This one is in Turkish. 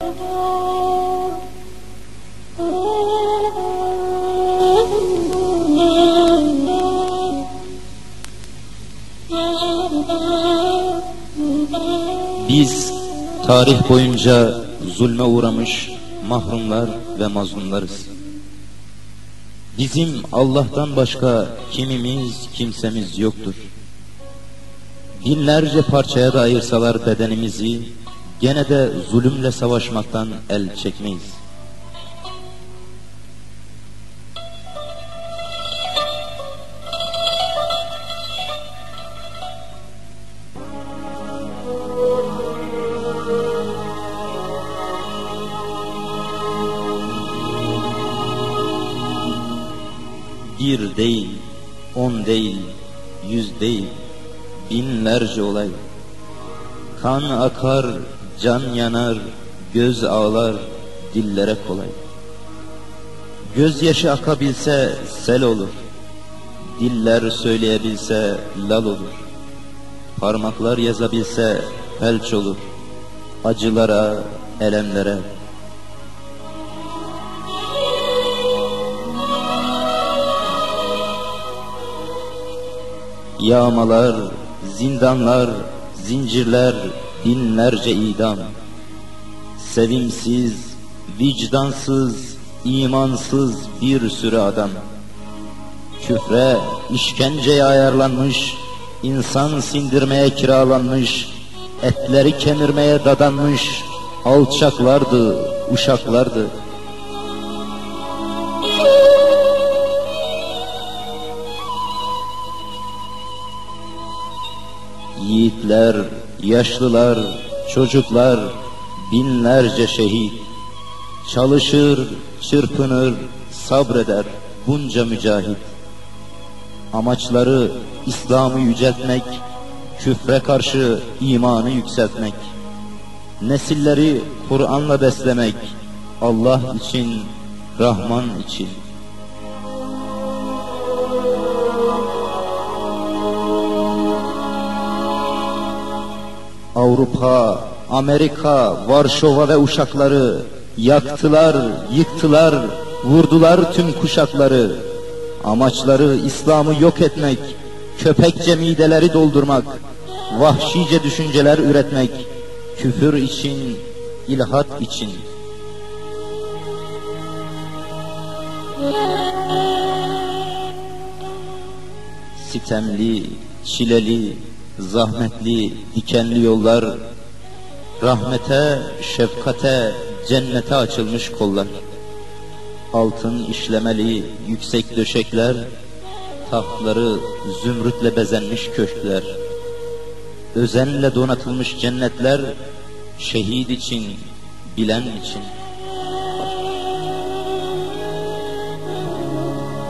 Biz tarih boyunca zulme uğramış mahrumlar ve mazlumlarız. Bizim Allah'tan başka kimimiz kimsemiz yoktur. Binlerce parçaya da ayırsalar bedenimizi, gene de zulümle savaşmaktan el çekmeyiz. Bir değil, on değil, yüz değil, binlerce olay. Kan akar, can yanar, göz ağlar, dillere kolay. Gözyaşı akabilse sel olur, diller söyleyebilse lal olur. Parmaklar yazabilse felç olur, acılara, elemlere, Yağmalar, zindanlar, zincirler, binlerce idam. Sevimsiz, vicdansız, imansız bir sürü adam. Küfre, işkenceye ayarlanmış, insan sindirmeye kiralanmış, etleri kemirmeye dadanmış, alçaklardı, uşaklardı. Yiğitler, yaşlılar, çocuklar, binlerce şehit. Çalışır, çırpınır, sabreder bunca mücahit. Amaçları İslam'ı yüceltmek, küfre karşı imanı yükseltmek. Nesilleri Kur'an'la beslemek, Allah için, Rahman için. Avrupa, Amerika, Varşova ve uşakları yaktılar, yıktılar, vurdular tüm kuşakları. Amaçları İslam'ı yok etmek, köpekçe mideleri doldurmak, vahşice düşünceler üretmek, küfür için, ilhat için. Sitemli, çileli, zahmetli, dikenli yollar, rahmete, şefkate, cennete açılmış kollar. Altın işlemeli yüksek döşekler, tahtları zümrütle bezenmiş köşkler. Özenle donatılmış cennetler, şehit için, bilen için.